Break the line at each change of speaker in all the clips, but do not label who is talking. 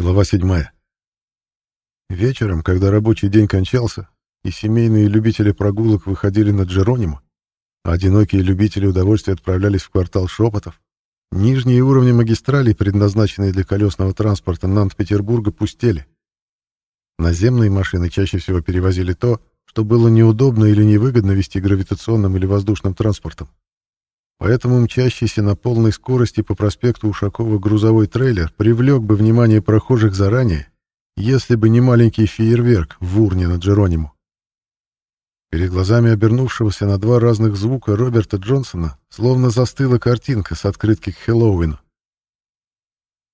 Глава 7. Вечером, когда рабочий день кончался, и семейные любители прогулок выходили на Джеронимо, а одинокие любители удовольствия отправлялись в квартал шепотов, нижние уровни магистралей, предназначенные для колесного транспорта Нант-Петербурга, пустели. Наземные машины чаще всего перевозили то, что было неудобно или невыгодно вести гравитационным или воздушным транспортом. Поэтому мчащийся на полной скорости по проспекту Ушакова грузовой трейлер привлек бы внимание прохожих заранее, если бы не маленький фейерверк в урне на Джерониму. Перед глазами обернувшегося на два разных звука Роберта Джонсона словно застыла картинка с открытки к Хэллоуину.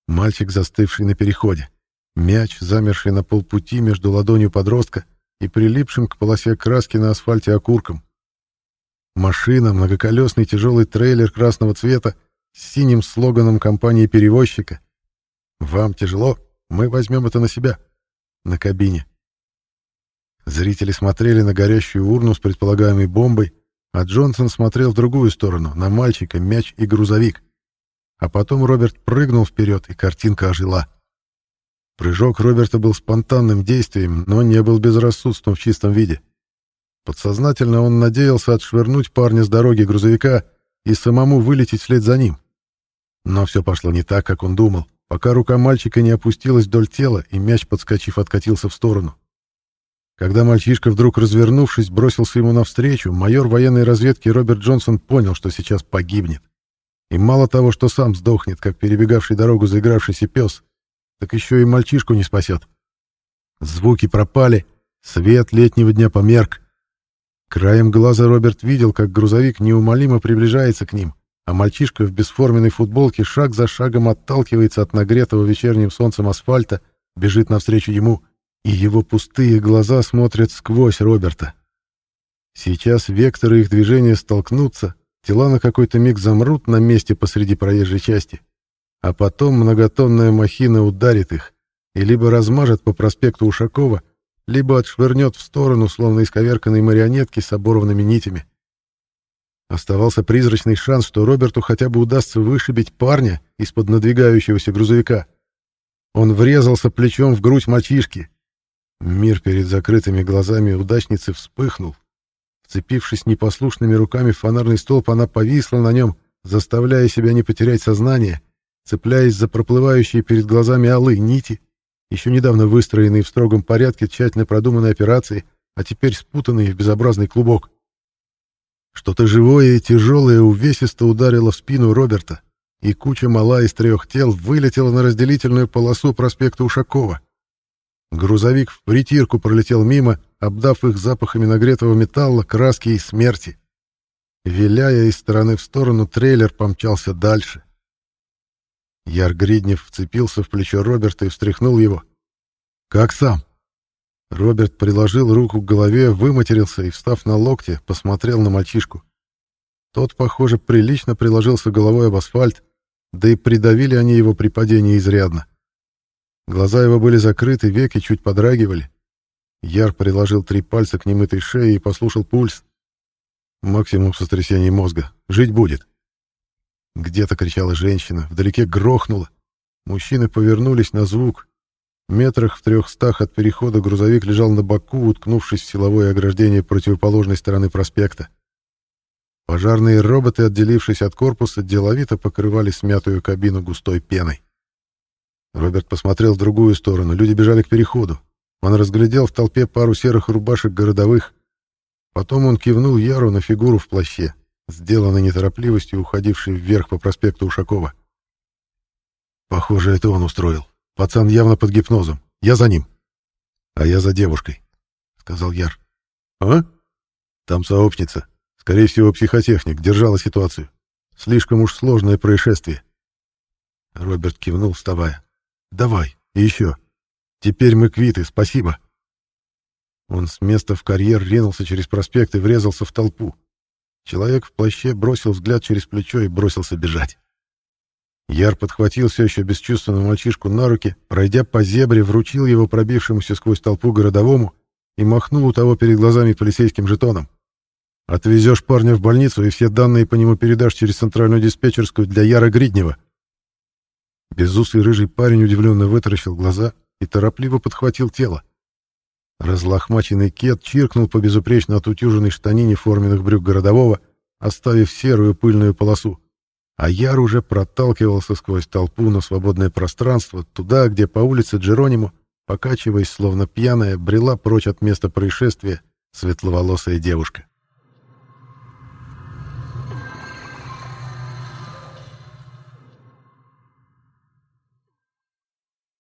Мальчик, застывший на переходе. Мяч, замерший на полпути между ладонью подростка и прилипшим к полосе краски на асфальте окурком. Машина, многоколесный тяжелый трейлер красного цвета с синим слоганом компании-перевозчика. «Вам тяжело? Мы возьмем это на себя». На кабине. Зрители смотрели на горящую урну с предполагаемой бомбой, а Джонсон смотрел в другую сторону, на мальчика, мяч и грузовик. А потом Роберт прыгнул вперед, и картинка ожила. Прыжок Роберта был спонтанным действием, но не был безрассудством в чистом виде. Подсознательно он надеялся отшвырнуть парня с дороги грузовика и самому вылететь вслед за ним. Но все пошло не так, как он думал, пока рука мальчика не опустилась вдоль тела, и мяч, подскочив, откатился в сторону. Когда мальчишка, вдруг развернувшись, бросился ему навстречу, майор военной разведки Роберт Джонсон понял, что сейчас погибнет. И мало того, что сам сдохнет, как перебегавший дорогу заигравшийся пес, так еще и мальчишку не спасет. Звуки пропали, свет летнего дня померк. Краем глаза Роберт видел, как грузовик неумолимо приближается к ним, а мальчишка в бесформенной футболке шаг за шагом отталкивается от нагретого вечерним солнцем асфальта, бежит навстречу ему, и его пустые глаза смотрят сквозь Роберта. Сейчас векторы их движения столкнутся, тела на какой-то миг замрут на месте посреди проезжей части, а потом многотонная махина ударит их и либо размажет по проспекту Ушакова, либо отшвырнет в сторону, словно исковерканной марионетки с оборванными нитями. Оставался призрачный шанс, что Роберту хотя бы удастся вышибить парня из-под надвигающегося грузовика. Он врезался плечом в грудь мальчишки. Мир перед закрытыми глазами удачницы вспыхнул. Вцепившись непослушными руками в фонарный столб, она повисла на нем, заставляя себя не потерять сознание, цепляясь за проплывающие перед глазами алые нити, еще недавно выстроенные в строгом порядке тщательно продуманной операции, а теперь спутанные в безобразный клубок. Что-то живое и тяжелое увесисто ударило в спину Роберта, и куча мала из трех тел вылетела на разделительную полосу проспекта Ушакова. Грузовик в притирку пролетел мимо, обдав их запахами нагретого металла, краски и смерти. Виляя из стороны в сторону, трейлер помчался дальше. Яр Гриднев вцепился в плечо Роберта и встряхнул его. «Как сам?» Роберт приложил руку к голове, выматерился и, встав на локте, посмотрел на мальчишку. Тот, похоже, прилично приложился головой об асфальт, да и придавили они его при падении изрядно. Глаза его были закрыты, веки чуть подрагивали. Яр приложил три пальца к немытой шее и послушал пульс. Максимум сотрясения мозга. Жить будет. Где-то кричала женщина, вдалеке грохнуло. Мужчины повернулись на звук. Метрах в трехстах от перехода грузовик лежал на боку, уткнувшись в силовое ограждение противоположной стороны проспекта. Пожарные роботы, отделившись от корпуса, деловито покрывали смятую кабину густой пеной. Роберт посмотрел в другую сторону. Люди бежали к переходу. Он разглядел в толпе пару серых рубашек городовых. Потом он кивнул Яру на фигуру в плаще сделанной неторопливостью, уходившей вверх по проспекту Ушакова. Похоже, это он устроил. Пацан явно под гипнозом. Я за ним. А я за девушкой, сказал Яр. А? Там сообщница. Скорее всего, психотехник держала ситуацию. Слишком уж сложное происшествие. Роберт кивнул, вставая. Давай, и еще. Теперь мы квиты, спасибо. Он с места в карьер ринулся через проспект и врезался в толпу. Человек в плаще бросил взгляд через плечо и бросился бежать. Яр подхватил все еще бесчувственного мальчишку на руки, пройдя по зебре, вручил его пробившемуся сквозь толпу городовому и махнул у того перед глазами полицейским жетоном. «Отвезешь парня в больницу и все данные по нему передашь через центральную диспетчерскую для Яра Гриднева». Безусый рыжий парень удивленно вытаращил глаза и торопливо подхватил тело. Разлохмаченный кет чиркнул по безупречно отутюженной штанине форменных брюк городового, оставив серую пыльную полосу. А Яр уже проталкивался сквозь толпу на свободное пространство, туда, где по улице Джеронимо, покачиваясь словно пьяная, брела прочь от места происшествия светловолосая девушка.